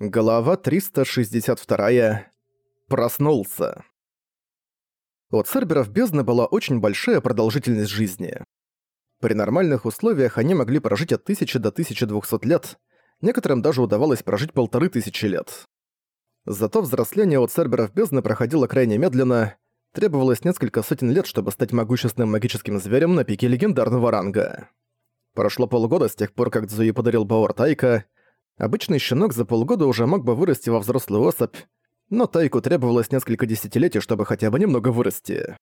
Глава 362. Проснулся. У Церберов бездны была очень большая продолжительность жизни. При нормальных условиях они могли прожить от 1000 до 1200 лет, некоторым даже удавалось прожить полторы тысячи лет. Зато взросление у Церберов бездны проходило крайне медленно, требовалось несколько сотен лет, чтобы стать могущественным магическим зверем на пике легендарного ранга. Прошло полгода с тех пор, как Цзуи подарил Баор Тайка, Обычный щенок за полгода уже мог бы вырасти во взрослую особь, но Тайку требовалось несколько десятилетий, чтобы хотя бы немного вырасти.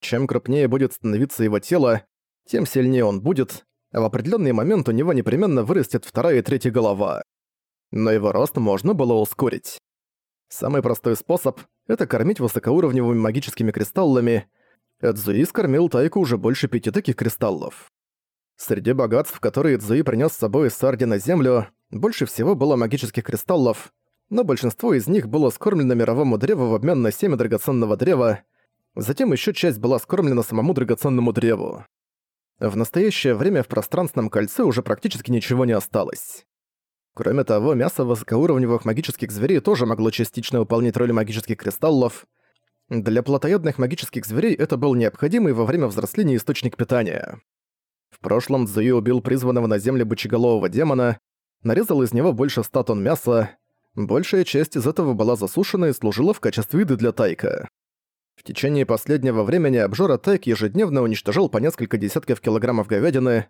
Чем крупнее будет становиться его тело, тем сильнее он будет, а в определенный момент у него непременно вырастет вторая и третья голова. Но его рост можно было ускорить. Самый простой способ — это кормить высокоуровневыми магическими кристаллами. Эдзуи скормил Тайку уже больше пяти таких кристаллов. Среди богатств, которые Эдзуи принес с собой из Сарди на Землю, больше всего было магических кристаллов, но большинство из них было скормлено мировому древу в обмен на семя драгоценного древа, затем еще часть была скормлена самому драгоценному древу. В настоящее время в пространственном кольце уже практически ничего не осталось. Кроме того, мясо высокоуровневых магических зверей тоже могло частично выполнять роль магических кристаллов. Для плотоядных магических зверей это был необходимый во время взросления источник питания. В прошлом Цзуи убил призванного на земле бычеголового демона, нарезал из него больше ста тонн мяса, большая часть из этого была засушена и служила в качестве еды для Тайка. В течение последнего времени обжора Тайк ежедневно уничтожал по несколько десятков килограммов говядины,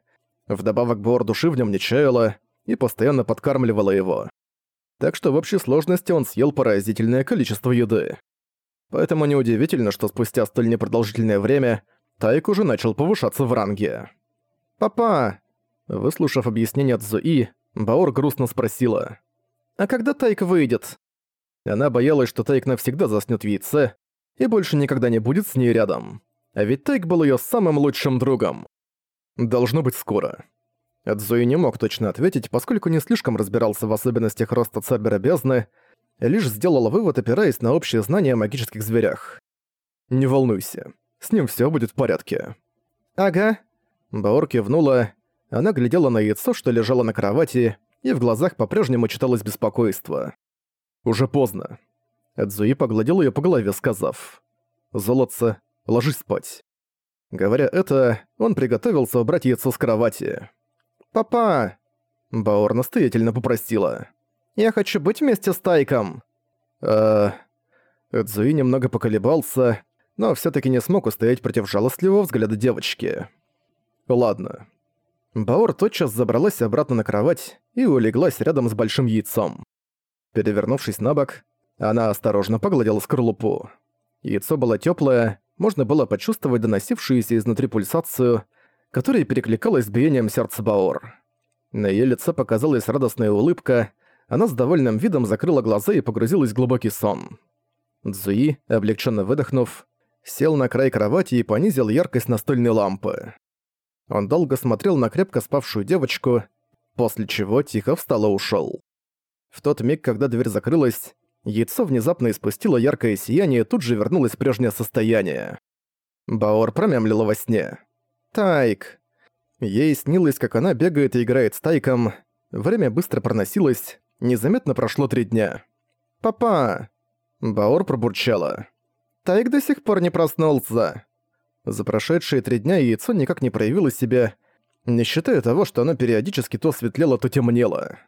вдобавок Боор души в нем не чаяла и постоянно подкармливала его. Так что в общей сложности он съел поразительное количество еды. Поэтому неудивительно, что спустя столь непродолжительное время Тайк уже начал повышаться в ранге. «Папа!» Выслушав объяснение Цзуи, Баор грустно спросила. «А когда Тайк выйдет?» Она боялась, что Тайк навсегда заснёт в яйце и больше никогда не будет с ней рядом. А ведь Тайк был её самым лучшим другом. Должно быть скоро. Эдзуи не мог точно ответить, поскольку не слишком разбирался в особенностях роста Цербера бездны, лишь сделал вывод, опираясь на общие знания о магических зверях. «Не волнуйся, с ним всё будет в порядке». «Ага». Баор кивнула, она глядела на яйцо, что лежало на кровати, и в глазах по-прежнему читалось беспокойство. «Уже поздно». Эдзуи погладил её по голове, сказав. «Золотце, ложись спать». Говоря это, он приготовился убрать яйцо с кровати. «Папа!» Баор настоятельно попросила. «Я хочу быть вместе с Тайком!» «Э...» Эдзуи немного поколебался, но всё-таки не смог устоять против жалостливого взгляда девочки. «Ладно, Баор тотчас забралась обратно на кровать и улеглась рядом с большим яйцом. Перевернувшись на бок, она осторожно погладила скорлупу. Яйцо было тёплое, можно было почувствовать доносившуюся изнутри пульсацию, которая перекликалась с биением сердца Баор. На её лице показалась радостная улыбка, она с довольным видом закрыла глаза и погрузилась в глубокий сон. Цзуи, облегченно выдохнув, сел на край кровати и понизил яркость настольной лампы. Он долго смотрел на крепко спавшую девочку, после чего тихо встал и ушёл. В тот миг, когда дверь закрылась, яйцо внезапно испустило яркое сияние тут же вернулось в прежнее состояние. Баор промямлила во сне. «Тайк!» Ей снилось, как она бегает и играет с Тайком. Время быстро проносилось, незаметно прошло три дня. «Папа!» Баор пробурчала. «Тайк до сих пор не проснулся!» За прошедшие три дня яйцо никак не проявило себя, не считая того, что оно периодически то светлело, то темнело.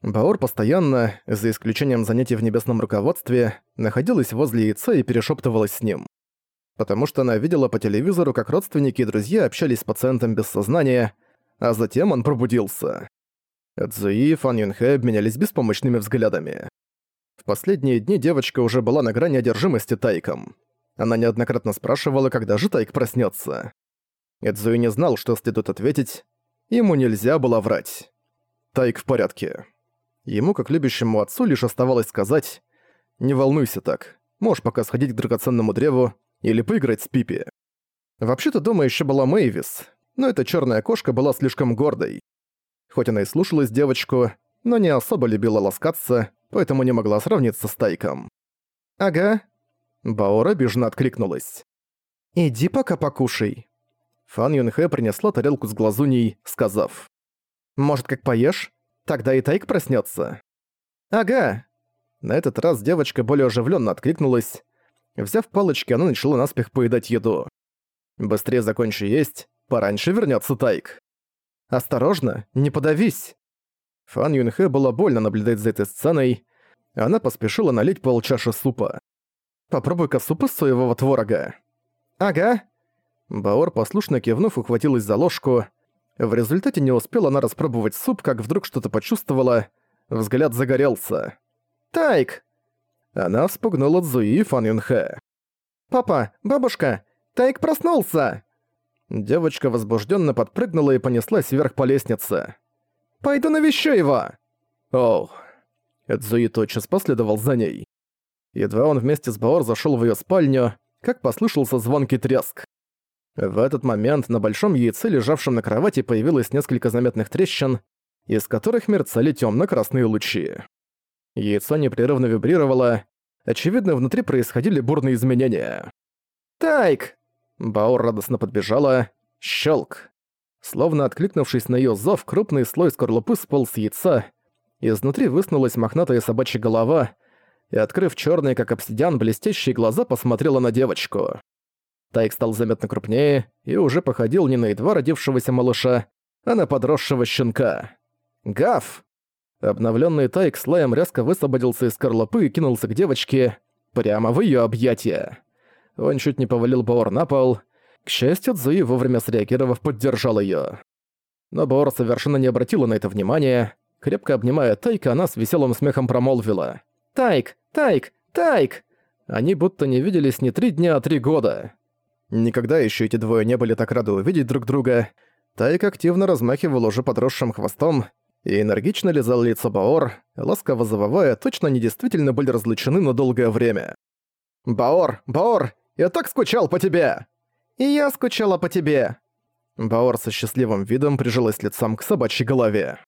Баор постоянно, за исключением занятий в небесном руководстве, находилась возле яйца и перешептывалась с ним. Потому что она видела по телевизору, как родственники и друзья общались с пациентом без сознания, а затем он пробудился. Цзуи и Фан Юнхэ обменялись беспомощными взглядами. В последние дни девочка уже была на грани одержимости Тайком. Она неоднократно спрашивала, когда же Тайк проснется. Эдзуи не знал, что следует ответить. Ему нельзя было врать. Тайк в порядке. Ему, как любящему отцу, лишь оставалось сказать «Не волнуйся так, можешь пока сходить к драгоценному древу или поиграть с Пипи». Вообще-то дома еще была Мэйвис, но эта черная кошка была слишком гордой. Хоть она и слушалась девочку, но не особо любила ласкаться, поэтому не могла сравниться с Тайком. «Ага, Баора обиженно откликнулась. «Иди пока покушай». Фан Юнхэ принесла тарелку с глазуней, сказав. «Может, как поешь? Тогда и Тайк проснется. «Ага». На этот раз девочка более оживленно откликнулась. Взяв палочки, она начала наспех поедать еду. «Быстрее закончи есть, пораньше вернется Тайк». «Осторожно, не подавись!» Фан Юнхэ было больно наблюдать за этой сценой. Она поспешила налить полчаши супа. «Попробуй-ка суп из соевого творога». «Ага». Баор, послушно кивнув, ухватилась за ложку. В результате не успела она распробовать суп, как вдруг что-то почувствовала. Взгляд загорелся. «Тайк!» Она вспугнула Цзуи и Фан Юнхэ. «Папа, бабушка, Тайк проснулся!» Девочка возбужденно подпрыгнула и понеслась вверх по лестнице. «Пойду навещу его!» Оу. Эдзуи тотчас последовал за ней. Едва он вместе с Баор зашел в ее спальню, как послышался звонкий треск. В этот момент на большом яйце, лежавшем на кровати, появилось несколько заметных трещин, из которых мерцали темно красные лучи. Яйцо непрерывно вибрировало, очевидно, внутри происходили бурные изменения. «Тайк!» Баор радостно подбежала. Щелк. Словно откликнувшись на её зов, крупный слой скорлупы сполз с яйца. Изнутри высунулась мохнатая собачья голова и, открыв чёрные, как обсидиан, блестящие глаза, посмотрела на девочку. Тайк стал заметно крупнее и уже походил не на едва родившегося малыша, а на подросшего щенка. «Гав!» Обновлённый Тайк с лаем резко высвободился из скорлупы и кинулся к девочке прямо в её объятия. Он чуть не повалил Баор на пол. К счастью, Цзуи, вовремя среагировав, поддержал её. Но Баор совершенно не обратила на это внимания. Крепко обнимая Тайка, она с веселым смехом промолвила. «Тайк! Тайк! Тайк!» Они будто не виделись не три дня, а три года. Никогда ещё эти двое не были так рады увидеть друг друга. Тайк активно размахивал уже подросшим хвостом и энергично лизал лицо Баор, ласково завывая, точно они действительно были разлучены на долгое время. «Баор! Баор! Я так скучал по тебе!» «И я скучала по тебе!» Баор со счастливым видом прижалась лицом к собачьей голове.